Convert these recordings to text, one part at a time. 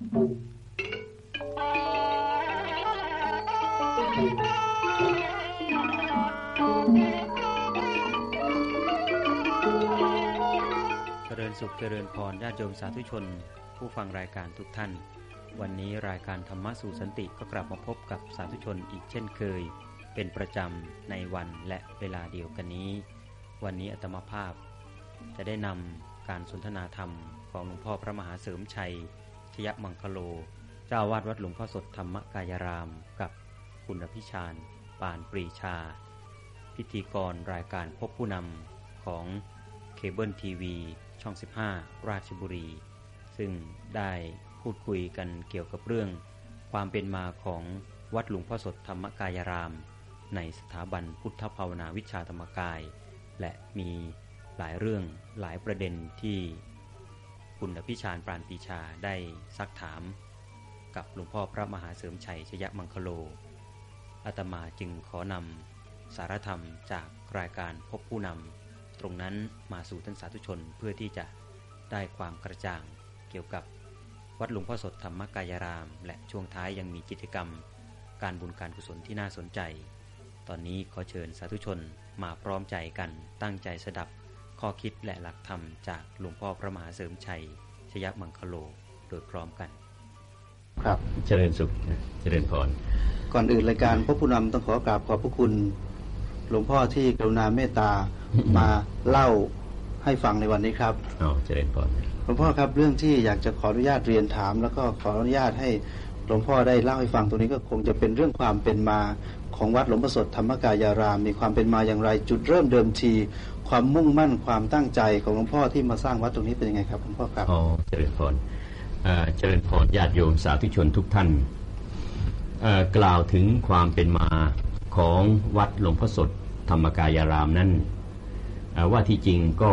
เจริญสุขเจริญพรญาติโยมสาธุชน ผู้ฟังรายการทุกท่าน วันนี้รายการธรรมะสู่สันติก็กลับมาพบกับสาธุชนอีกเช่นเคย เป็นประจำในวันและเวลาเดียวกันนี้ วันนี้อาตมาภาพ จะได้นำการสนทนาธรรมของหลวงพ่อพระมหาเสริมชัย ยมังคโล เจ้าวาดวัดหลวงพ่อสดธรรมกายราม กับคุณอภิชาญปานปรีชา พิธีกรรายการพบผู้นำของเคเบิลทีวีช่อง 15 ราชบุรี ซึ่งได้พูดคุยกันเกี่ยวกับเรื่อง ความเป็นมาของวัดหลวงพ่อสดธรรมกายราม ในสถาบันพุทธภาวนาวิชาธรรมกาย และมีหลายเรื่องหลายประเด็นที่ คุณอภิชาญปราณปีชาได้ซักถาม กับหลวงพ่อพระมหาเสริมชัยชยมังคโลอาตมาจึงขอนำสารธรรมจากรายการพบผู้นำตรงนั้นมาสู่ท่านสาธุชนเพื่อที่จะได้ความกระจ่างเกี่ยวกับวัดหลวงพ่อสดธรรมกายราม และช่วงท้ายยังมีกิจกรรม การบุญการกุศลที่น่าสนใจ ตอนนี้ขอเชิญสาธุชนมาพร้อมใจกันตั้งใจสดับ ข้อคิดและหลักธรรมจากหลวงพ่อพระมหาเสริมชัย ชยมังคโลโดยพร้อมกัน ครับเจริญสุขเจริญพรก่อนอื่นรายการพระผู้นำต้องขอกราบขอบพระคุณ หลวงพ่อที่กรุณาเมตตามาเล่าให้ฟังในวันนี้ครับอ๋อเจริญพรหลวงพ่อครับเรื่องที่อยากจะขออนุญาตเรียนถาม แล้วก็ขออนุญาตให้หลวงพ่อได้เล่าให้ฟังตรงนี้ก็คงจะเป็นเรื่องความเป็นมาของวัดหลวงพ่อสดธรรมกายาราม มีความเป็นมาอย่างไรจุดเริ่มเดิมที ความมุ่งมั่นความตั้งใจของหลวงพ่อที่มาสร้างวัดตรงนี้เป็นยังไงครับหลวงพ่อครับอ๋อเจริญพรเจริญพรญาติโยมสาธุชนทุกท่านกล่าวถึงความเป็นมาของวัดหลวงพ่อสดธรรมกายารามนั้นว่าที่จริงก็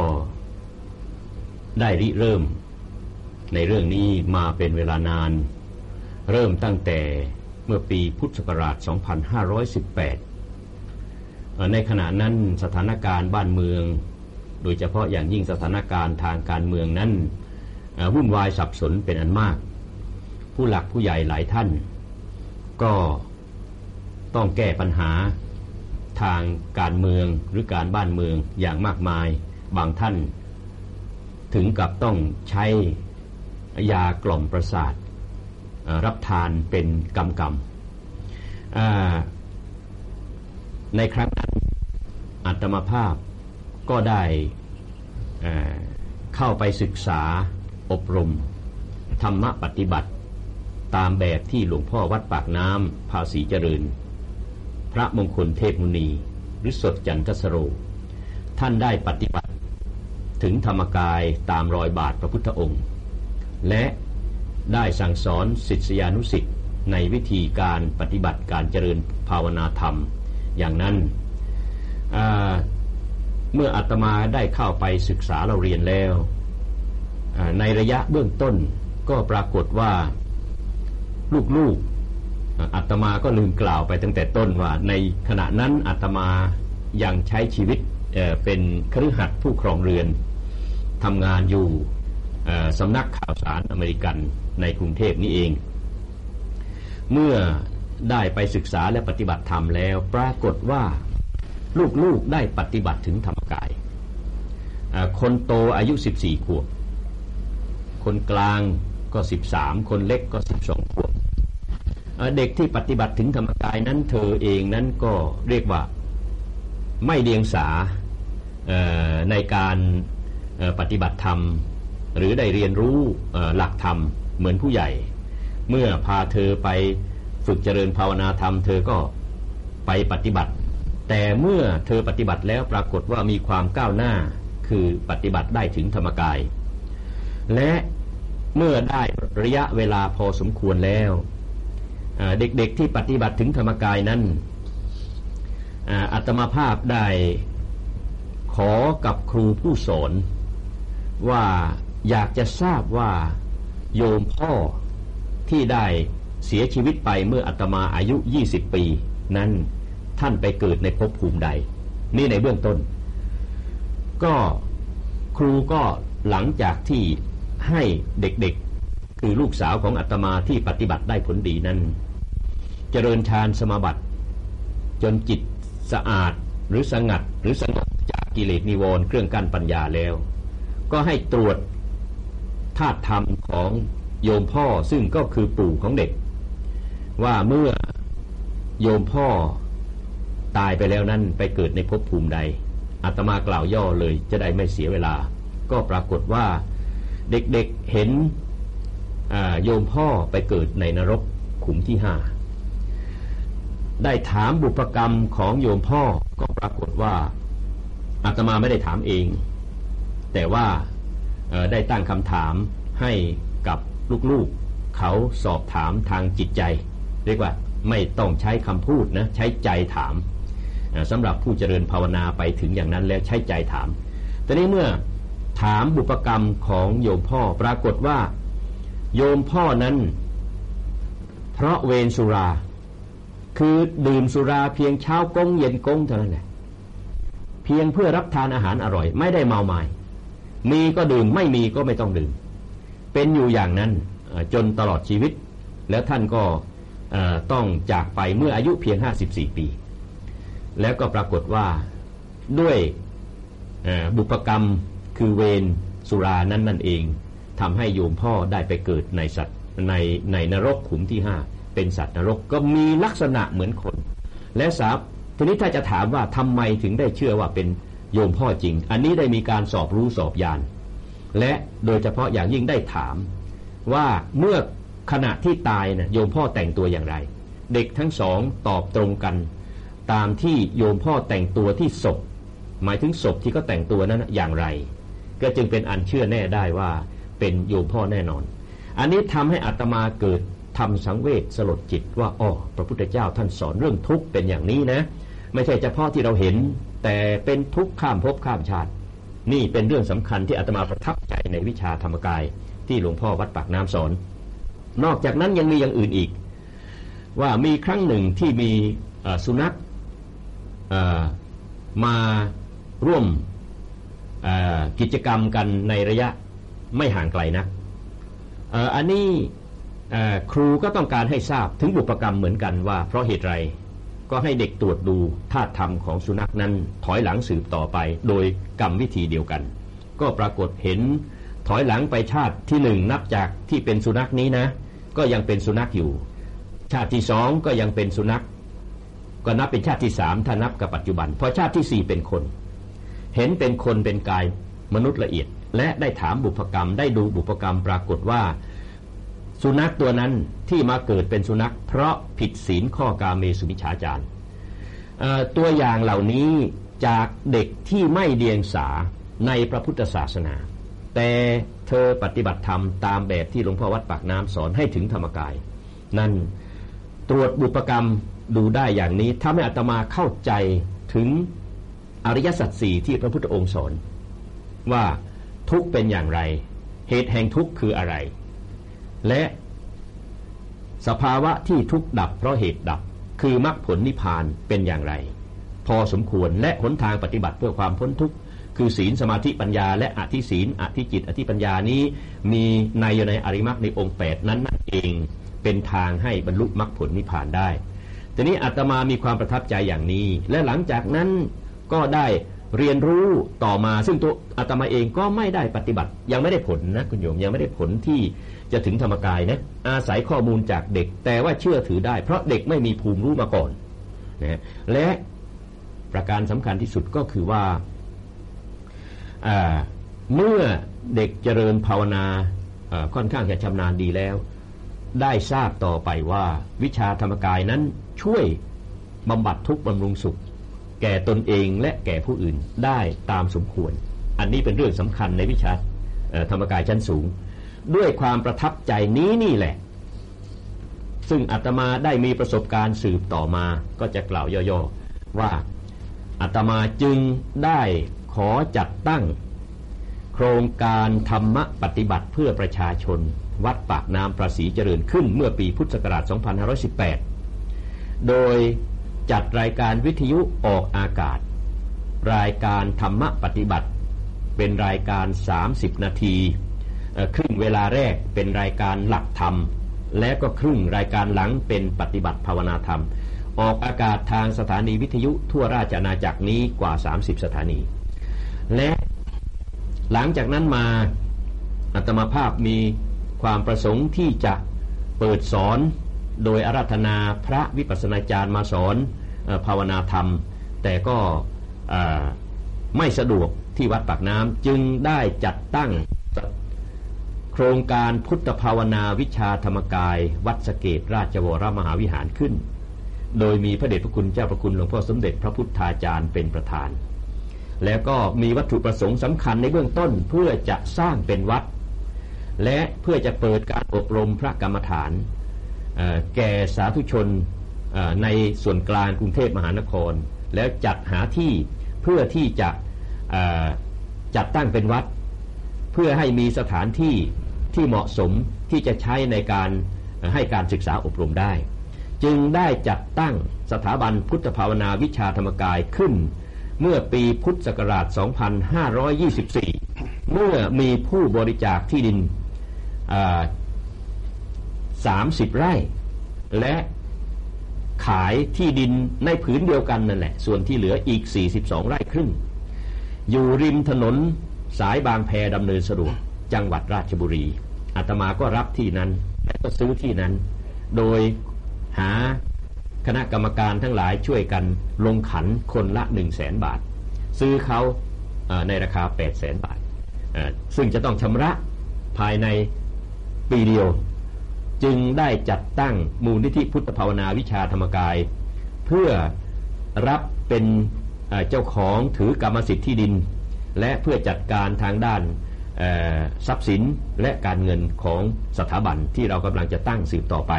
ได้ริเริ่มในเรื่องนี้มาเป็นเวลานาน เริ่มตั้งแต่เมื่อปีพุทธศักราช 2518 ในขณะนั้นสถานการณ์บ้านเมือง โดยเฉพาะอย่างยิ่งสถานการณ์ทางการเมืองนั้นวุ่นวายสับสนเป็นอันมาก ผู้หลักผู้ใหญ่หลายท่าน ก็ต้องแก้ปัญหาทางการเมืองหรือการบ้านเมืองอย่างมากมาย บางท่าน ถึงกับต้องใช้ยากล่อมประสาทรับทานเป็นกำกำ ในครั้งนั้นอัตมาภาพก็ได้เข้าไปศึกษาอบรม ธรรมปฏิบัติตามแบบที่หลวงพ่อวัดปากน้ำภาษีเจริญ พระมงคลเทพมุนีหรือสดจันทสโร ท่านได้ปฏิบัติถึงธรรมกายตามรอยบาทพระพุทธองค์ และได้สั่งสอนศิษยานุศิษย์ในวิธีการปฏิบัติการเจริญภาวนาธรรม อย่างนั้นเมื่ออาตมาได้เข้าไปศึกษาเราเรียนแล้ว ในระยะเบื้องต้นก็ปรากฏว่าลูกๆอาอาตมาก็ลืมกล่าวไปตั้งแต่ต้นว่า ในขณะนั้นอาตมายังใช้ชีวิตเเป็นคฤหัสถ์ผู้ครองเรือนทำงานอยู่สำนักข่าวสารอเมริกันในกรุงเทพนี้เอง เมื่อ ได้ไปศึกษาและปฏิบัติธรรมแล้ว ปรากฏว่าลูกๆได้ปฏิบัติถึงธรรมกาย คนโตอายุ 14 ขวบ คนกลางก็ 13 คนเล็กก็ 12 ขวบ เด็กที่ปฏิบัติถึงธรรมกายนั้นเธอเองนั้นก็เรียกว่าไม่เดียงสาในการปฏิบัติธรรม หรือได้เรียนรู้หลักธรรมเหมือนผู้ใหญ่ เมื่อพาเธอไป ฝึกเจริญภาวนาธรรมเธอก็ไปปฏิบัติ แต่เมื่อเธอปฏิบัติแล้วปรากฏว่ามีความก้าวหน้าคือปฏิบัติได้ถึงธรรมกาย และเมื่อได้ระยะเวลาพอสมควรแล้วเด็กๆที่ปฏิบัติถึงธรรมกายนั้นอัตมาภาพได้ขอกับครูผู้สอนว่าอยากจะทราบว่าโยมพ่อที่ได้ เสียชีวิตไปเมื่ออาตมาอายุ 20 ปี นั้นท่านไปเกิดในภพภูมิใด นี่ในเบื้องต้น ก็ครูก็หลังจากที่ให้เด็กๆ คือลูกสาวของอาตมาที่ปฏิบัติได้ผลดีนั้น เจริญฌานสมาบัติ จนจิตสะอาดหรือสงัดหรือสงบจากกิเลสนิวรณ์เครื่องกั้นปัญญาแล้ว ก็ให้ตรวจธาตุธรรมของโยมพ่อซึ่งก็คือปู่ของเด็ก ว่าเมื่อโยมพ่อตายไปแล้วนั้นไปเกิดในภพภูมิใดอาตมากล่าวย่อเลยจะได้ไม่เสียเวลา ก็ปรากฏว่าเด็กๆเเห็นโยมพ่อไปเกิดในนรกขุมที่ห้าได้ถามบุพกรรมของโยมพ่อก็ปรากฏว่าอาตมาไม่ได้ถามเอง แต่ว่าได้ตั้งคำถามให้กับลูกๆ เขาสอบถามทางจิตใจ เรียกว่าไม่ต้องใช้คำพูดนะใช้ใจถามสำหรับผู้เจริญภาวนาไปถึงอย่างนั้นแล้วใช้ใจถาม แต่นี้เมื่อถามบุพกรรมของโยมพ่อปรากฏว่า โยมพ่อนั้น เพราะเวรสุรา คือดื่มสุราเพียงเช้ากงเย็นกงเท่านั้นแหละเพียงเพื่อรับทานอาหารอร่อย ไม่ได้เมาหมายมีก็ดื่มไม่มีก็ไม่ต้องดื่ม เป็นอยู่อย่างนั้นจนตลอดชีวิต แล้วท่านก็ ต้องจากไปเมื่ออายุเพียง 54 ปี แล้วก็ปรากฏว่าด้วยบุพกรรมคือเวรสุรานั้นนั่นเองทำให้โยมพ่อได้ไปเกิดในสัตว์ในในนรกขุมที่ห้าเป็นสัตว์นรกก็มีลักษณะเหมือนคน และสาทีนี้ถ้าจะถามว่าทำไมถึงได้เชื่อว่าเป็นโยมพ่อจริง อันนี้ได้มีการสอบรู้สอบยาน และโดยเฉพาะอย่างยิ่งได้ถามว่าเมื่อ ขณะที่ตายนะ่ะโยมพ่อแต่งตัวอย่างไร เด็กทั้งสองตอบตรงกัน ตามที่โยมพ่อแต่งตัวที่ศพ หมายถึงศพที่เขาแต่งตัวนั้นอย่างไร ก็จึงเป็นอันเชื่อแน่ได้ว่าเป็นโยมพ่อแน่นอน อันนี้ทำให้อัตมาเกิดทำสังเวชสลดจิตว่าอ๋อพระพุทธเจ้าท่านสอนเรื่องทุกข์เป็นอย่างนี้นะ ไม่ใช่เฉพาะที่เราเห็น แต่เป็นทุกข์ข้ามภพข้ามชาติ นี่เป็นเรื่องสำคัญที่อาตมาประทับใจในวิชาธรรมกายที่หลวงพ่อวัดปากน้ำสอน นอกจากนั้นยังมีอย่างอื่นอีก ว่ามีครั้งหนึ่งที่มีสุนัขมาร่วมกิจกรรมกันในระยะไม่ห่างไกลนะอันนี้ครูก็ต้องการให้ทราบถึงบุพกรรมเหมือนกันว่าเพราะเหตุไรก็ให้เด็กตรวจดูธาตุธรรมของสุนัขนั้นถอยหลังสืบต่อไป โดยกรรมวิธีเดียวกัน ก็ปรากฏเห็นถอยหลังไปชาติที่หนึ่งนับจากที่เป็นสุนัขนี้นะ ก็ยังเป็นสุนัขอยู่ ชาติที่สองก็ยังเป็นสุนัข ก็นับเป็นชาติที่สามถ้านับกับปัจจุบันพอชาติที่สี่เป็นคน เห็นเป็นคนเป็นกายมนุษย์ละเอียด และได้ถามบุพกรรม ได้ดูบุพกรรมปรากฏว่า สุนัขตัวนั้นที่มาเกิดเป็นสุนัข เพราะผิดศีลข้อกาเมสุมิชาจารตัวอย่างเหล่านี้จากเด็กที่ไม่เดียงสาในพระพุทธศาสนา แต่ เธอปฏิบัติธรรมตามแบบที่หลวงพ่อวัดปากน้ำสอนให้ถึงธรรมกาย นั่นตรวจบุปกรรมดูได้อย่างนี้ถ้าไม่อัตมาเข้าใจถึงอริยสัจสี่ที่พระพุทธองค์สอน ว่าทุกเป็นอย่างไร เหตุแห่งทุกคืออะไร และสภาวะที่ทุกดับเพราะเหตุดับคือมรรคผลนิพพานเป็นอย่างไร พอสมควรและหนทางปฏิบัติเพื่อความพ้นทุกข์ คือศีลสมาธิปัญญา และอธิศีลอธิจิต อธิปัญญานี้มีในอยู่ในอริมักในองค์แปดนั้นนั่นเองเป็นทางให้บรรลุมรรคผลนิพพานได้ ทีนี้อาตมามีความประทับใจอย่างนี้ และหลังจากนั้นก็ได้เรียนรู้ต่อมาซึ่งตัวอาตมาเองก็ไม่ได้ปฏิบัติ ยังไม่ได้ผลนะคุณโยมยังไม่ได้ผลที่จะถึงธรรมกายนะอาศัยข้อมูลจากเด็ก แต่ว่าเชื่อถือได้ เพราะเด็กไม่มีภูมิรู้มาก่อนนะและประการสำคัญที่สุดก็คือว่า เมื่อเด็กเจริญภาวนาค่อนข้างจะชำนาญดีแล้ว ได้ทราบต่อไปว่าวิชาธรรมกายนั้นช่วยบำบัดทุกข์บำรุงสุข แก่ตนเองและแก่ผู้อื่นได้ตามสมควร อันนี้เป็นเรื่องสำคัญในวิชาธรรมกายชั้นสูง ด้วยความประทับใจนี้นี่แหละ ซึ่งอาตมาได้มีประสบการณ์สืบต่อมาก็จะกล่าวย่อๆว่าอาตมาจึงได้ ขอจัดตั้ง โครงการธรรมปฏิบัติเพื่อประชาชน วัดปากน้ำประสีเจริญขึ้นเมื่อปีพุทธศักราช 2518 โดยจัดรายการวิทยุออกอากาศ รายการธรรมปฏิบัติ เป็นรายการ 30 นาทีครึ่งเวลาแรกเป็นรายการหลักธรรม และก็ครึ่งรายการหลังเป็นปฏิบัติภาวนาธรรม ออกอากาศทางสถานีวิทยุทั่วราชอาณาจักรนี้กว่า 30 สถานี และหลังจากนั้นมาอัตมาภาพมีความประสงค์ที่จะเปิดสอนโดยอารัธนาพระวิปัสสนาจารย์มาสอนภาวนาธรรม แต่ก็ไม่สะดวกที่วัดปากน้ำจึงได้จัดตั้งโครงการพุทธภาวนาวิชาธรรมกาย วัดสเกตราชวรมหาวิหารขึ้น โดยมีพระเดชพระคุณเจ้าพระคุณหลวงพ่อสมเด็จพระพุทธาจารย์เป็นประธาน แล้วก็มีวัตถุประสงค์สำคัญในเบื้องต้นเพื่อจะสร้างเป็นวัด และเพื่อจะเปิดการอบรมพระกรรมฐานแก่สาธุชนในส่วนกลางกรุงเทพมหานคร แล้วจัดหาที่เพื่อที่จะจัดตั้งเป็นวัด เพื่อให้มีสถานที่ที่เหมาะสมที่จะใช้ในการให้การศึกษาอบรมได้ จึงได้จัดตั้งสถาบันพุทธภาวนาวิชาธรรมกายขึ้น เมื่อปีพุทธศักราช 2524 เมื่อมีผู้บริจาคที่ดิน 30 ไร่ และขายที่ดินในผืนเดียวกันนั่นแหละ ส่วนที่เหลืออีก 42 ไร่ครึ่ง อยู่ริมถนนสายบางแพดำเนินสะดวก จังหวัดราชบุรีอาตมาก็รับที่นั้น และก็ซื้อที่นั้น โดยหา คณะกรรมการทั้งหลายช่วยกันลงขันคนละ 1 0 0 0 0แสนบาท ซื้อเขาในราคา 8 0 0แสนบาท ซึ่งจะต้องชำระภายในปีเดียว จึงได้จัดตั้งมูลนิธิพุทธภาวนาวิชาธรรมกาย เพื่อรับเป็นเจ้าของถือกรรมสิทธิ์ที่ดิน และเพื่อจัดการทางด้านทรัพย์สินและการเงินของสถาบันที่เรากำลังจะตั้งสืบต่อไป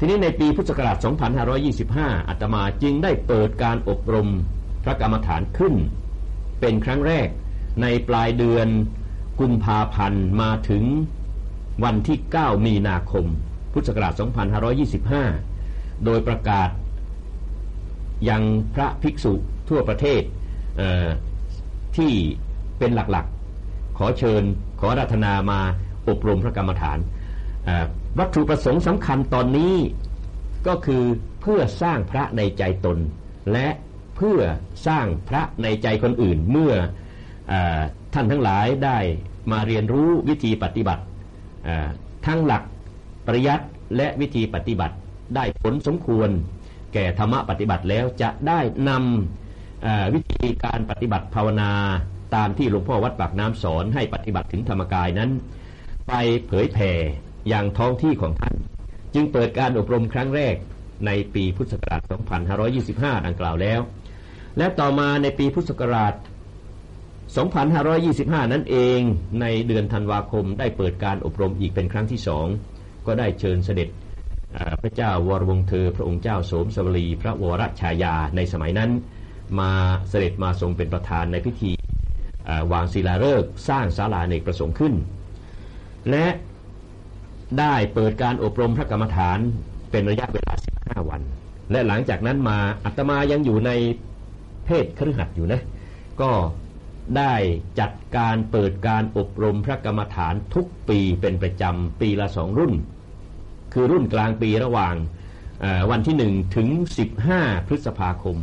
ทีนี้ในปีพุทธศักราช 2525 อาตมาจึงได้เปิดการอบรมพระกรรมฐานขึ้น เป็นครั้งแรกในปลายเดือนกุมภาพันธ์มาถึงวันที่ 9 มีนาคม พุทธศักราช 2525 โดยประกาศยังพระภิกษุทั่วประเทศที่เป็นหลักๆ ขอเชิญขอรัตนามาอบรมพระกรรมฐาน วัตถุประสงค์สำคัญตอนนี้ก็คือเพื่อสร้างพระในใจตน และเพื่อสร้างพระในใจคนอื่นเมื่ออท่านทั้งหลายได้มาเรียนรู้วิธีปฏิบัติทั้งหลักปริยัติและวิธีปฏิบัติได้ผลสมควร แก่ธรรมะปฏิบัติแล้วจะได้นำวิธีการปฏิบัติภาวนาตามที่หลวงพ่อวัดปากน้ำสอนให้ปฏิบัติถึงธรรมกายนั้น ไปเผยแผ่ อย่างท้องที่ของท่าน จึงเปิดการอบรมครั้งแรกในปีพุทธศักราช 2525 ดังกล่าวแล้ว และต่อมาในปีพุทธศักราช 2525 นั่นเองในเดือนธันวาคมได้เปิดการอบรมอีกเป็นครั้งที่สองก็ได้เชิญเสด็จพระเจ้าวรวงเธอ พระองค์เจ้าโสมสวรี พระวรชายาในสมัยนั้น มาเสด็จมาทรงเป็นประธานในพิธีวางศิลาฤกษ์สร้างศาลาเนกประสงค์ขึ้น และ ได้เปิดการอบรมพระกรรมฐานเป็นระยะเวลา 15 วัน และหลังจากนั้นมาอัตมายังอยู่ในเพศครือขัดอยู่นะ ก็ได้จัดการเปิดการอบรมพระกรรมฐานทุกปีเป็นประจำปีละสองรุ่น คือรุ่นกลางปีระหว่างวันที่ 1 ถึง 15 พฤษภาคม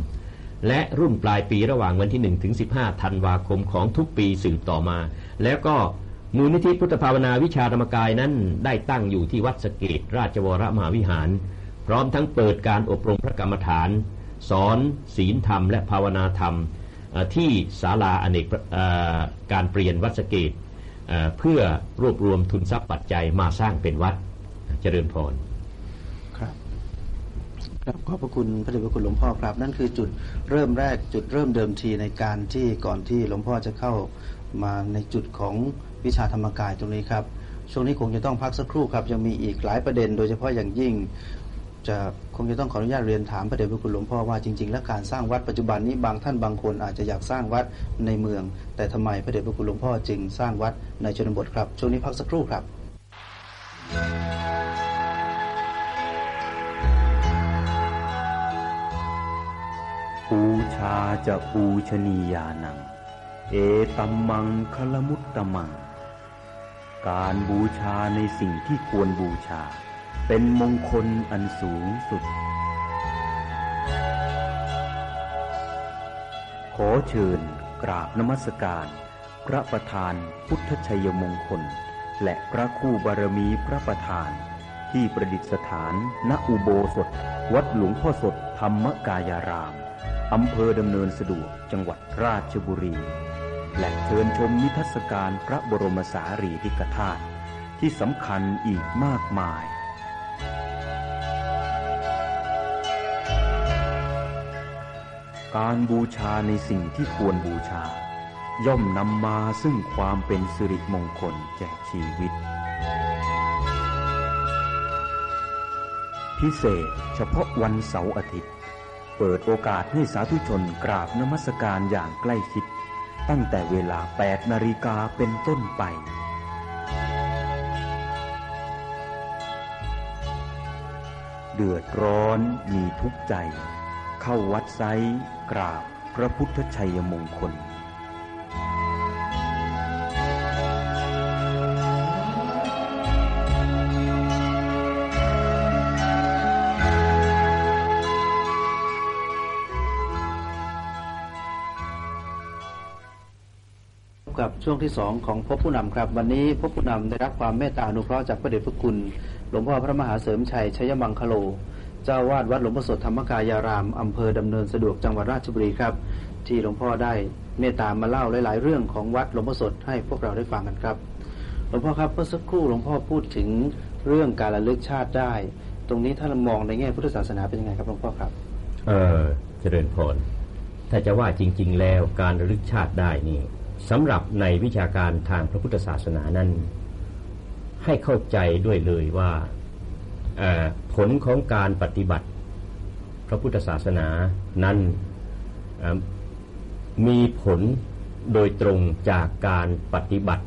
และรุ่นปลายปีระหว่างวันที่ 1 ถึง 15 ธันวาคมของทุกปีสืบต่อมา แล้วก็ มูลนิธิพุทธภาวนาวิชาธรรมกายนั้นได้ตั้งอยู่ที่วัดสเกตราชวรมหาวิหาร พร้อมทั้งเปิดการอบรมพระกรรมฐาน สอนศีลธรรมและภาวนาธรรมที่ศาลาอเนกการเปลี่ยนวัดสเกตเพื่อรวบรวมทุนทรัพย์ปัจจัยมาสร้างเป็นวัดเจริญพรครับครับขอบพระคุณพระเดชพระคุณหลวงพ่อครับ นั่นคือจุดเริ่มแรกจุดเริ่มเดิมทีในการที่ก่อนที่หลวงพ่อจะเข้ามาในจุดของ วิชาธรรมกายตรงนี้ครับ ช่วงนี้คงจะต้องพักสักครู่ครับ ยังมีอีกหลายประเด็น โดยเฉพาะอย่างยิ่ง จะคงจะต้องขออนุญาตเรียนถามพระเดชพระคุณหลวงพ่อว่าจริง ๆ แล้วการสร้างวัดปัจจุบันนี้บางท่านบางคนอาจจะอยากสร้างวัดในเมือง แต่ทำไมพระเดชพระคุณหลวงพ่อจึงสร้างวัดในชนบทครับ ช่วงนี้พักสักครู่ครับปูชาจะปูชนียานัง เอตัมมังคลมุตตมัง การบูชาในสิ่งที่ควรบูชา เป็นมงคลอันสูงสุด ขอเชิญกราบนมัสการ พระประธานพุทธชัยมงคล และพระคู่บารมีพระประธาน ที่ประดิษฐานณอุโบสถ วัดหลวงพ่อสดธรรมกายารามอำเภอดำเนินสะดวกจังหวัดราชบุรี และเชิญชมนิทรรศการพระบรมสารีริกธาตุที่สำคัญอีกมากมายการบูชาในสิ่งที่ควรบูชา ย่อมนำมาซึ่งความเป็นสิริมงคลแก่ชีวิต พิเศษเฉพาะวันเสาร์อาทิตย์ เปิดโอกาสให้สาธุชนกราบนมัสการอย่างใกล้ชิด ตั้งแต่เวลา 8 นาฬิกาเป็นต้นไป เดือดร้อนมีทุกใจ เข้าวัดไซกราบพระพุทธชัยมงคล ช่วงที่สองของพบผู้นำครับ วันนี้พบผู้นำได้รับความเมตตาอนุเคราะห์จากพระเดชพระคุณ หลวงพ่อพระมหาเสริมชัยชัยมังคโล เจ้าวาดวัดหลวงพ่อสดธรรมกายารามอำเภอดำเนินสะดวกจังหวัดราชบุรีครับ ที่หลวงพ่อได้เมตตามาเล่าหลาย ๆ เรื่องของวัดหลวงพ่อสดให้พวกเราได้ฟังกันครับหลวงพ่อครับเมื่อสักครู่หลวงพ่อพูดถึงเรื่องการระลึกชาติได้ ตรงนี้ถ้าเรามองในแง่พุทธศาสนาเป็นยังไงครับหลวงพ่อครับ เออเจริญพรถ้าจะว่าจริง ๆ แล้วการระลึกชาติได้นี่ สำหรับในวิชาการทางพระพุทธศาสนานั้น ให้เข้าใจด้วยเลยว่าเอ่อผลของการปฏิบัติพระพุทธศาสนานั้นเอ่อมีผลโดยตรงจากการปฏิบัติ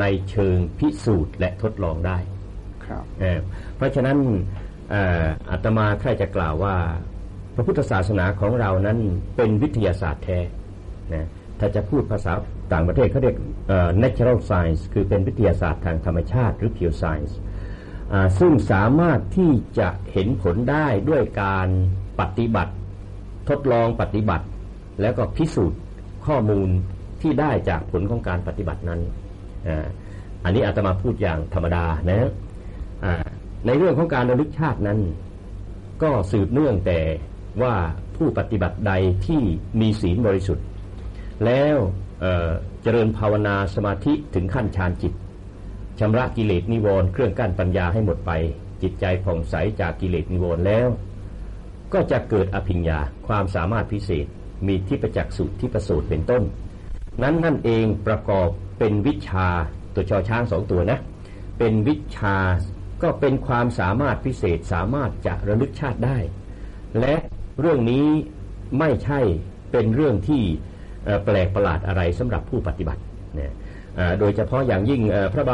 ในเชิงพิสูจน์และทดลองได้ ครับเอ่อเพราะฉะนั้นเอ่ออาตมาใครจะกล่าวว่า พระพุทธศาสนาของเรานั้นเป็นวิทยาศาสตร์แท้นะ ถ้าจะพูดภาษาต่างประเทศเขาเรียก natural science คือเป็นวิทยาศาสตร์ทางธรรมชาติหรือ pure science อซึ่งสามารถที่จะเห็นผลได้ด้วยการปฏิบัติ ทดลองปฏิบัติ แล้วก็พิสูจน์ข้อมูลที่ได้จากผลของการปฏิบัตินั้นอ,อันนี้อาตมาพูดอย่างธรรมดานะในเรื่องของการระลึกชาตินั้น ก็สืบเนื่องแต่ว่าผู้ปฏิบัติใดที่มีศีลบริสุทธิ์ แล้วเจริญภาวนาสมาธิถึงขั้นฌานจิตชำระกิเลสนิวรณ์เครื่องกั้นปัญญาให้หมดไป จิตใจผ่องใสจากกิเลสนิวรณ์แล้ว ก็จะเกิดอภิญญาความสามารถพิเศษมีที่ประจักษ์สุที่ประสูตรเป็นต้น นั้นนั่นเองประกอบเป็นวิชาตัวชอช้างสองตัวนะเป็นวิชาก็เป็นความสามารถพิเศษสามารถจะระลึกชาติได้ และเรื่องนี้ไม่ใช่เป็นเรื่องที่ แปลกประหลาดอะไรสำหรับผู้ปฏิบัตินะเอ่อโดยเฉพาะอย่างยิ่งพระ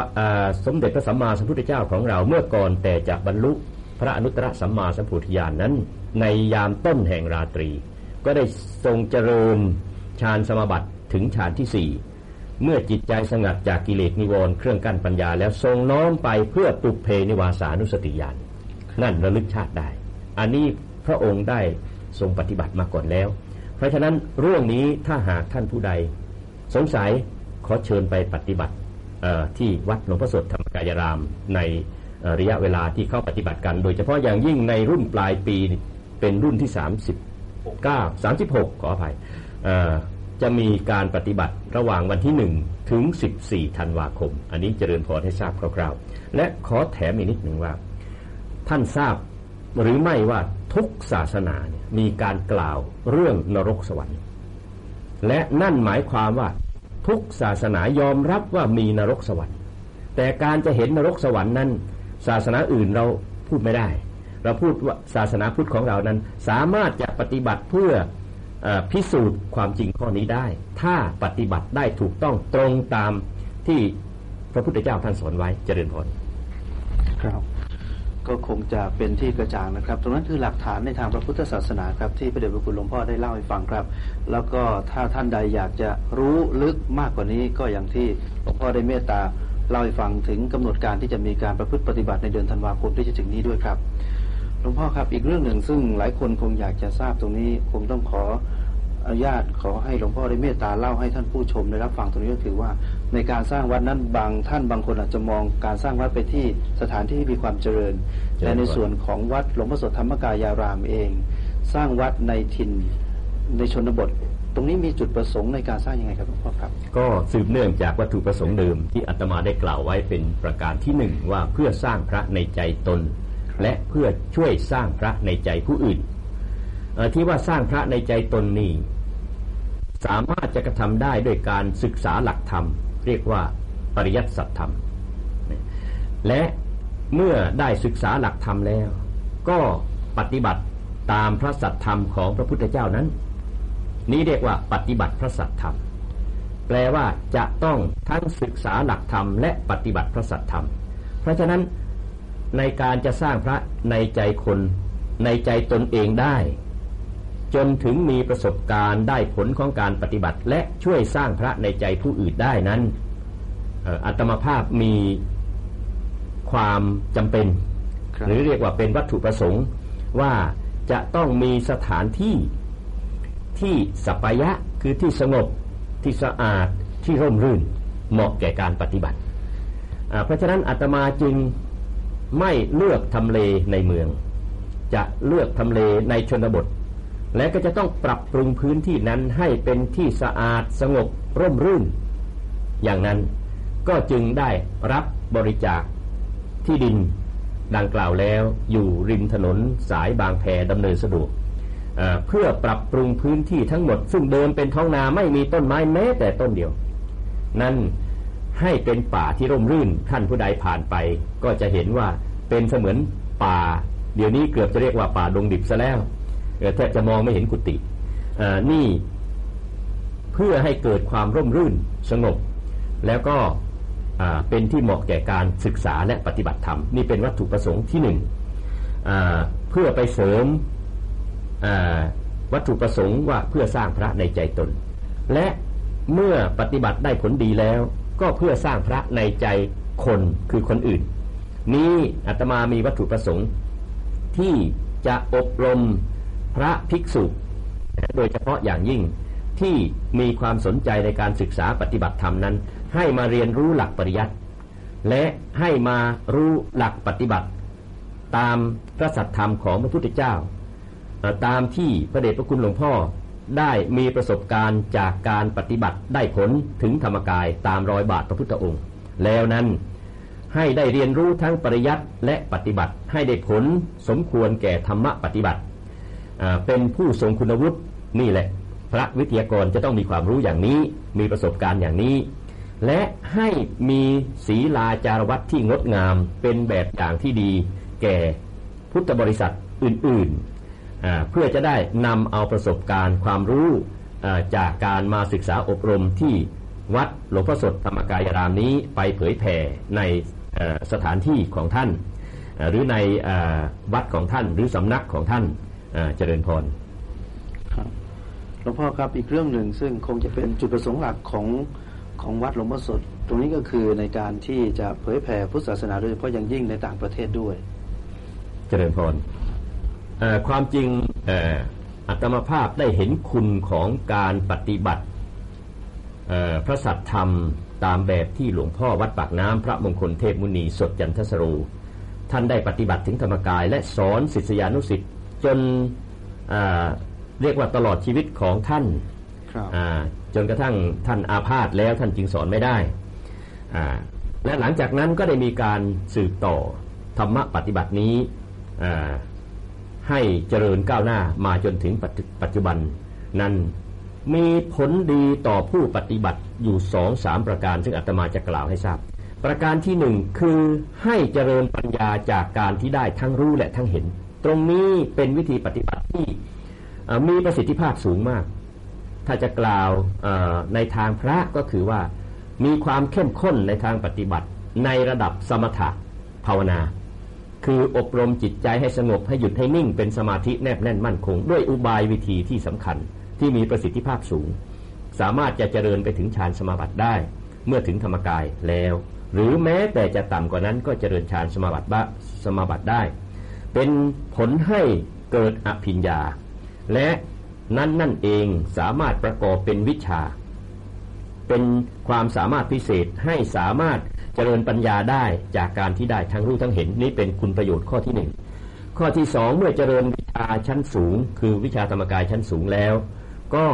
สมเด็จพระสัมมาสัมพุทธเจ้าของเราเมื่อก่อนแต่จะบรรลุพระอนุตตรสัมมาสัมพุทธญาณนั้น ในยามต้นแห่งราตรี ก็ได้ทรงเจริญฌานสมาบัติถึงฌานที่สี่เมื่อจิตใจสงัดจากกิเลสนิวรณ์เครื่องกั้นปัญญาแล้วทรงน้อมไปเพื่อปุกเพนิวาสานุสติญาณนั่นระลึกชาติได้ อันนี้พระองค์ได้ทรงปฏิบัติมาก่อนแล้ว เพราะฉะนั้นเรื่องนี้ถ้าหากท่านผู้ใด สงสัยขอเชิญไปปฏิบัติที่วัดหลวงพ่อสดธรรมกายรามในระยะเวลาที่เข้าปฏิบัติกัน โดยเฉพาะอย่างยิ่งในรุ่นปลายปีเป็นรุ่นที่ 39 36 ขออภัยจะมีการปฏิบัติระหว่างวันที่ 1 ถึง 14 ธันวาคม อันนี้เจริญพรให้ทราบคร่าวๆ และขอแถมอีกนิดหนึ่งว่า ท่านทราบ หรือไม่ว่าทุกศาสนาเนี่ยมีการกล่าวเรื่องนรกสวรรค์ และนั่นหมายความว่าทุกศาสนายอมรับว่ามีนรกสวรรค์ แต่การจะเห็นนรกสวรรค์นั้น ศาสนาอื่นเราพูดไม่ได้ เราพูดว่าศาสนาพุทธของเรานั้น สามารถจะปฏิบัติเพื่อออพิสูจน์ความจริงข้อนี้ได้ ถ้าปฏิบัติได้ถูกต้องตรงตามที่พระพุทธเจ้าท่านสอนไว้เจริญพรครับ ก็คงจะเป็นที่กระจ่างนะครับ ตรงนั้นคือหลักฐานในทางพระพุทธศาสนาครับ ที่พระเดชพระคุณหลวงพ่อได้เล่าให้ฟังครับ แล้วก็ถ้าท่านใดอยากจะรู้ลึกมากกว่านี้ก็อย่างที่หลวงพ่อได้เมตตาเล่าให้ฟังถึงกำหนดการที่จะมีการประพฤติปฏิบัติในเดือนธันวาคมที่จะถึงนี้ด้วยครับหลวงพ่อครับอีกเรื่องหนึ่งซึ่งหลายคนคงอยากจะทราบตรงนี้คงต้องขออนุญาตขอให้หลวงพ่อได้เมตตาเล่าให้ท่านผู้ชมได้รับฟังตรงนี้ก็คือว่า ในการสร้างวัดนั้นบางท่านบางคนอาจจะมองการสร้างวัดไปที่สถานที่ที่มีความเจริญ แต่ในส่วนของวัดหลวงพ่อสดธรรมกายารามเอง สร้างวัดในถิ่นในชนบท ตรงนี้มีจุดประสงค์ในการสร้างยังไงครับหลวงพ่อครับ ก็สืบเนื่องจากวัตถุประสงค์เดิมที่อาตมาได้กล่าวไว้เป็นประการที่หนึ่งว่าเพื่อสร้างพระในใจตน และเพื่อช่วยสร้างพระในใจผู้อื่นเอ่อที่ว่าสร้างพระในใจตนนี่สามารถจะกระทำได้ด้วยการศึกษาหลักธรรม เรียกว่าปริยัติสัจธรรม และเมื่อได้ศึกษาหลักธรรมแล้ว ก็ปฏิบัติตามพระสัจธรรมของพระพุทธเจ้านั้น นี้เรียกว่าปฏิบัติพระสัจธรรม แปลว่าจะต้องทั้งศึกษาหลักธรรม และปฏิบัติพระสัจธรรม เพราะฉะนั้นในการจะสร้างพระในใจคนในใจตนเองได้ จนถึงมีประสบการณ์ได้ผลของการปฏิบัติ และช่วยสร้างพระในใจผู้อื่นได้นั้นเอ่ออัตมภาพมีความจำเป็นครับหรือเรียกว่าเป็นวัตถุประสงค์ว่าจะต้องมีสถานที่ที่สัปยะคือที่สงบที่สะอาดที่ร่มรื่นเหมาะแก่การปฏิบัติอ่าเพราะฉะนั้นอาตมาจึงไม่เลือกทำเลในเมือง จะเลือกทำเลในชนบท และก็จะต้องปรับปรุงพื้นที่นั้นให้เป็นที่สะอาดสงบร่มรื่น อย่างนั้นก็จึงได้รับบริจาคที่ดินดังกล่าวแล้วอยู่ริมถนนสายบางแพดำเนินสะดวกเพื่อปรับปรุงพื้นที่ทั้งหมด ซึ่งเดิมเป็นท้องนาไม่มีต้นไม้แม้แต่ต้นเดียว นั่นให้เป็นป่าที่ร่มรื่นท่านผู้ใดผ่านไป ก็จะเห็นว่าเป็นเสมือนป่า เดี๋ยวนี้เกือบจะเรียกว่าป่าดงดิบซะแล้ว แทบจะมองไม่เห็นกุฏินี่เพื่อให้เกิดความร่มรื่นสงบ แล้วก็เป็นที่เหมาะแก่การศึกษาและปฏิบัติธรรม นี่เป็นวัตถุประสงค์ที่หนึ่งเพื่อไปเสริมวัตถุประสงค์ว่าเพื่อสร้างพระในใจตน และเมื่อปฏิบัติได้ผลดีแล้ว ก็เพื่อสร้างพระในใจคนคือคนอื่น นี้อาตมามีวัตถุประสงค์ที่จะอบรม พระภิกษุ โดยเฉพาะอย่างยิ่งที่มีความสนใจในการศึกษาปฏิบัติธรรมนั้น ให้มาเรียนรู้หลักปริยัติและให้มารู้หลักปฏิบัติ ตามพระสัทธรรมของพระพุทธเจ้า ตามที่พระเดชพระคุณหลวงพ่อได้มีประสบการณ์จากการปฏิบัติได้ผลถึงธรรมกายตามรอยบาทพระพุทธองค์ แล้วนั้นให้ได้เรียนรู้ทั้งปริยัติและปฏิบัติให้ได้ผลสมควรแก่ธรรมะปฏิบัติ เป็นผู้ทรงคุณวุฒินี่แหละ พระวิทยากรจะต้องมีความรู้อย่างนี้ มีประสบการณ์อย่างนี้ และให้มีศีลาจารวัตที่งดงามเป็นแบบอย่างที่ดี แก่พุทธบริษัทอื่นๆ เพื่อจะได้นำเอาประสบการณ์ความรู้จากการมาศึกษาอบรมที่วัดหลวงพ่อสดธรรมกายรามนี้ไปเผยแผ่ในสถานที่ของท่าน หรือในวัดของท่านหรือสำนักของท่าน เอ่อเจริญพรครับหลวงพ่อครับอีกเรื่องหนึ่งซึ่งคงจะเป็นจุดประสงค์หลักของของวัดหลวงพ่อสด ตรงนี้ก็คือในการที่จะเผยแผ่พุทธศาสนาโดยเฉพาะอย่างยิ่งในต่างประเทศด้วย เจริญพรเอ่อความจริงเอ่ออัตมาภาพได้เห็นคุณของการปฏิบัติเอ่อพระสัทธรรมตามแบบที่หลวงพ่อวัดปากน้ำพระมงคลเทพมุนีสดจันทสโรท่านได้ปฏิบัติถึงธรรมกายและสอนศิษยานุศิษย์ จนเอ่อเรียกว่าตลอดชีวิตของท่านครับอ่าจนกระทั่งท่านอาพาธแล้วท่านจึงสอนไม่ได้อ่าและหลังจากนั้นก็ได้มีการสืบต่อธรรมะปฏิบัตินี้อ่าให้เจริญก้าวหน้ามาจนถึงปัจจุปัจจุบันนั้นมีผลดีต่อผู้ปฏิบัติอยู่สองสามประการ ซึ่งอาตมาจะกล่าวให้ทราบ ประการที่หนึ่งคือให้เจริญปัญญาจากการที่ได้ทั้งรู้และทั้งเห็น ตรงนี้เป็นวิธีปฏิบัติที่มีประสิทธิภาพสูงมาก ถ้าจะกล่าวในทางพระก็คือว่ามีความเข้มข้นในทางปฏิบัติในระดับสมถะภาวนา คืออบรมจิตใจให้สงบให้หยุดให้นิ่งเป็นสมาธิแนบแน่นมั่นคง ด้วยอุบายวิธีที่สำคัญที่มีประสิทธิภาพสูง สามารถจะเจริญไปถึงฌานสมาบัติได้ เมื่อถึงธรรมกายแล้ว หรือแม้แต่จะต่ำกว่านั้นก็เจริญฌานสมาบัติบสมาบัติได้ เป็นผลให้เกิดอภิญญา และนั่นนั่นเองสามารถประกอบเป็นวิชา เป็นความสามารถพิเศษให้สามารถเจริญปัญญาได้จากการที่ได้ทั้งรู้ทั้งเห็นนี่เป็นคุณประโยชน์ข้อที่หนึ่งข้อที่สองเมื่อเจริญวิชาชั้นสูง คือวิชาธรรมกายชั้นสูงแล้ว ก็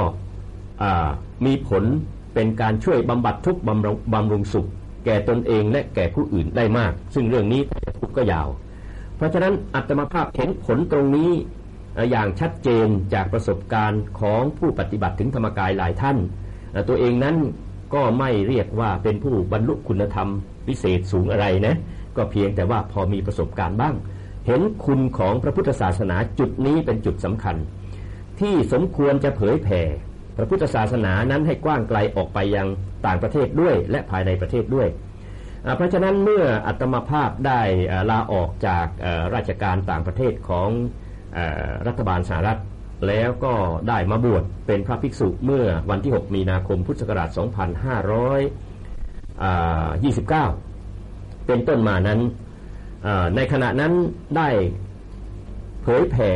มีผลเป็นการช่วยบำบัดทุกบำรุงบำรงสุข แก่ตนเองและแก่ผู้อื่นได้มาก ซึ่งเรื่องนี้ถ้าจะพูดก็ยาว เพราะฉะนั้นอัตมาภาพเห็นผลตรงนี้อย่างชัดเจนจากประสบการณ์ของผู้ปฏิบัติถึงธรรมกายหลายท่าน ตัวเองนั้นก็ไม่เรียกว่าเป็นผู้บรรลุคุณธรรมพิเศษสูงอะไรนะ ก็เพียงแต่ว่าพอมีประสบการณ์บ้าง เห็นคุณของพระพุทธศาสนาจุดนี้เป็นจุดสำคัญ ที่สมควรจะเผยแผ่ พระพุทธศาสนานั้นให้กว้างไกลออกไปยังต่างประเทศด้วย และภายในประเทศด้วย เพราะฉะนั้นเมื่ออัตมาภาพได้ลาออกจากราชการต่างประเทศของรัฐบาลสหรัฐ แล้วก็ได้มาบวชเป็นพระภิกษุเมื่อวันที่ 6 มีนาคมพุทธศักราช 2529 เป็นต้นมานั้นในขณะนั้นได้เผยแผ่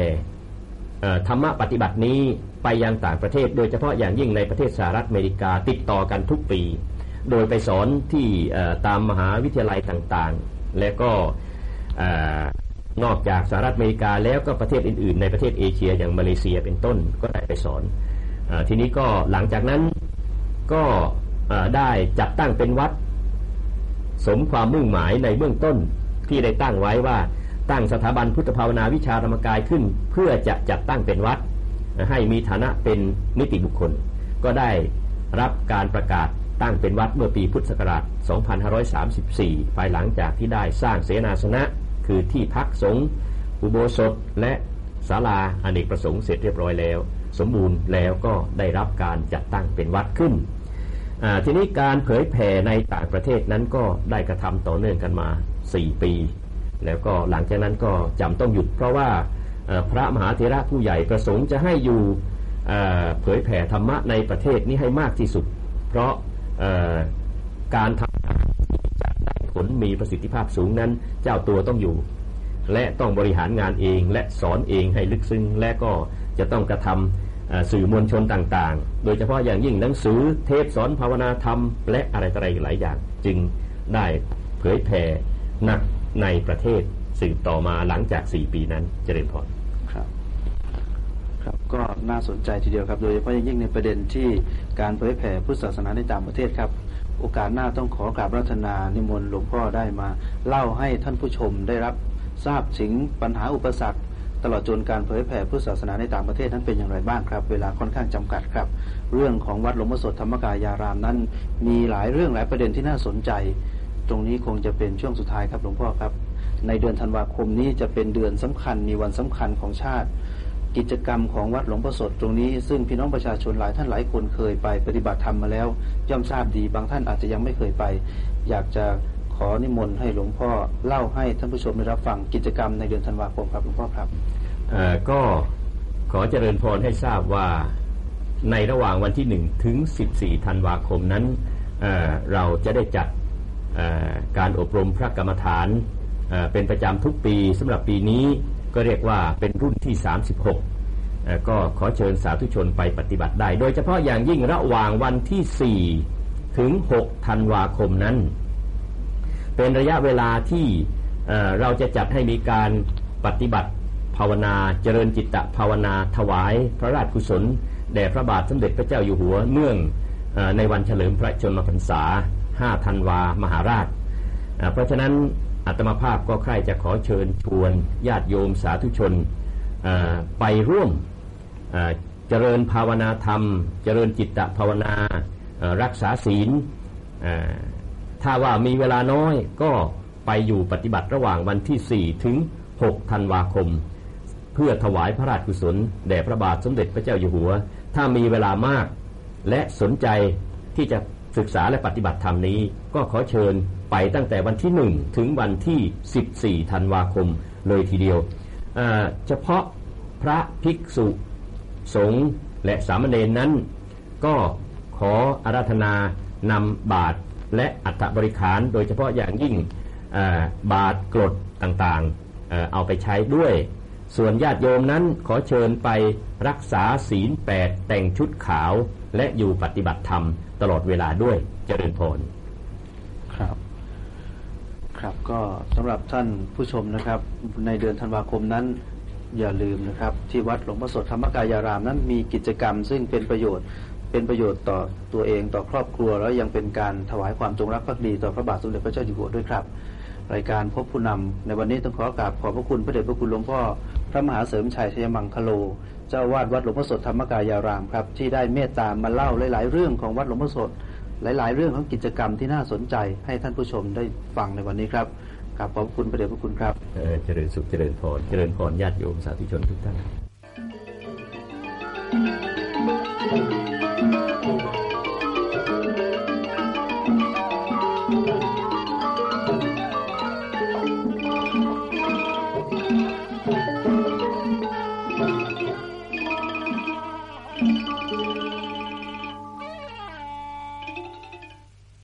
ธรรมะปฏิบัตินี้ไปยังต่างประเทศ โดยเฉพาะอย่างยิ่งในประเทศสหรัฐอเมริกาติดต่อกันทุกปี โดยไปสอนที่ตามมหาวิทยาลัยต่างๆ และก็นอกจากสหรัฐอเมริกาแล้วก็ประเทศอื่น ๆ ในประเทศเอเชียอย่างมาเลเซียเป็นต้นก็ได้ไปสอนอทีนี้ก็หลังจากนั้นก็ได้จัดตั้งเป็นวัด สมความมุ่งหมายในเบื้องต้นที่ได้ตั้งไว้ว่าตั้งสถาบันพุทธภาวนาวิชาธรรมกายขึ้น เพื่อจะจัดตั้งเป็นวัด ให้มีฐานะเป็นนิติบุคคล ก็ได้รับการประกาศ ตั้งเป็นวัดเมื่อปีพุทธศักราช 2534 ภายหลังจากที่ได้สร้างเสนาสนะ คือที่พักสงฆ์อุโบสถและศาลาอเนกประสงค์เสร็จเรียบร้อยแล้ว สมบูรณ์แล้วก็ได้รับการจัดตั้งเป็นวัดขึ้น ทีนี้การเผยแผ่ในต่างประเทศนั้นก็ได้กระทำต่อเนื่องกันมา 4 ปี แล้วก็หลังจากนั้นก็จำต้องหยุด เพราะว่าพระมหาเถระผู้ใหญ่ประสงค์จะให้อยู่เผยแผ่ธรรมะในประเทศนี้ให้มากที่สุด เพราะ การทำจะได้ผลมีประสิทธิภาพสูงนั้น เจ้าตัวต้องอยู่ และต้องบริหารงานเองและสอนเองให้ลึกซึ้งและก็จะต้องกระทำสื่อมวลชนต่างๆ โดยเฉพาะอย่างยิ่งหนังสือเทปสอนภาวนาธรรม และอะไรต่ออะไรหลายอย่าง จึงได้เผยแผ่หนักในประเทศสืบต่อมาหลังจาก 4 ปีนั้นเจริญพร ครับก็น่าสนใจทีเดียวครับ โดยเฉพาะยิ่งในประเด็นที่การเผยแผ่พุทธศาสนาในต่างประเทศครับ โอกาสหน้าต้องขอกราบรัตนานิมนต์หลวงพ่อได้มา เล่าให้ท่านผู้ชมได้รับทราบถึงปัญหาอุปสรรค ตลอดจนการเผยแผ่พุทธศาสนาในต่างประเทศนั้นเป็นอย่างไรบ้างครับ เวลาค่อนข้างจำกัดครับ เรื่องของวัดหลวงพ่อสดธรรมกายารามนั้น มีหลายเรื่องหลายประเด็นที่น่าสนใจ ตรงนี้คงจะเป็นช่วงสุดท้ายครับหลวงพ่อครับ ในเดือนธันวาคมนี้จะเป็นเดือนสำคัญมีวันสำคัญของชาติ กิจกรรมของวัดหลวงพ่อสดตรงนี้ ซึ่งพี่น้องประชาชนหลายท่านหลายคนเคยไปปฏิบัติธรรมมาแล้ว ย่อมทราบดีบางท่านอาจจะยังไม่เคยไป อยากจะขอนิมนต์ให้หลวงพ่อเล่าให้ท่านผู้ชมได้รับฟังกิจกรรมในเดือนธันวาคมครับหลวงพ่อครับก็ขอเจริญพรให้ทราบว่าในระหว่างวันที่ 1 ถึง 14 ธันวาคมนั้นเเราจะได้จัดการอบรมพระกรรมฐานเป็นประจำทุกปีสำหรับปีนี้ ก็เรียกว่าเป็นรุ่นที่ 36 ก็ขอเชิญสาธุชนไปปฏิบัติได้ โดยเฉพาะอย่างยิ่งระหว่างวันที่ 4 ถึง 6 ธันวาคมนั้น เป็นระยะเวลาที่เราจะจัดให้มีการปฏิบัติภาวนาเจริญจิตตภาวนาถวาย พระราชกุศลแด่พระบาทสมเด็จพระเจ้าอยู่หัวเนื่องในวันเฉลิมพระชนมพรรษา 5 ธันวามหาราช เพราะฉะนั้น อัตมาภาพก็ใคร่จะขอเชิญชวนญาติโยมสาธุชนไปร่วมเจริญภาวนาธรรม เจริญจิตตภาวนารักษาศีลถ้าว่ามีเวลาน้อยก็ไปอยู่ปฏิบัติระหว่างวันที่ 4 ถึง 6 ธันวาคม เพื่อถวายพระราชกุศลแด่พระบาทสมเด็จพระเจ้าอยู่หัว ถ้ามีเวลามากและสนใจที่จะศึกษาและปฏิบัติธรรมนี้ ก็ขอเชิญ ไปตั้งแต่วันที่หนึ่งถึงวันที่ 14 ธันวาคมเลยทีเดียว เฉพาะพระภิกษุสงฆ์และสามเณรนั้น ก็ขออาราธนานำบาตรและอัฐบริขาร โดยเฉพาะอย่างยิ่งบาทกรดต่างๆเอ่อเอาไปใช้ด้วย ส่วนญาติโยมนั้นขอเชิญไปรักษาศีลแปดแต่งชุดขาวและอยู่ปฏิบัติธรรมตลอดเวลาด้วยเจริญพรครับ ครับก็สำหรับท่านผู้ชมนะครับ ในเดือนธันวาคมนั้น อย่าลืมนะครับ ที่วัดหลวงพ่อสดธรรมกายารามนั้นมีกิจกรรม ซึ่งเป็นประโยชน์เป็นประโยชน์ต่อตัวเองต่อครอบครัว แล้วยังเป็นการถวายความจงรักภักดีต่อพระบาทสมเด็จพระเจ้าอยู่หัวด้วยครับ รายการพบผู้นำในวันนี้ต้องขอกราบขอบพระคุณพระเดชพระคุณหลวงพ่อพระมหาเสริมชัยชยมังคโล เจ้าวาดวัดหลวงพ่อสดธรรมกายารามครับที่ได้เมตตามาเล่าหลาย ๆ เรื่องของวัดหลวงพ่อสด หลาย ๆ เรื่องของกิจกรรมที่น่าสนใจให้ท่านผู้ชมได้ฟังในวันนี้ครับกราบขอบคุณพระเดชพระคุณครับเอ่อเจริญสุขเจริญพรเจริญพรญาติโยมสาธุชนทุกท่าน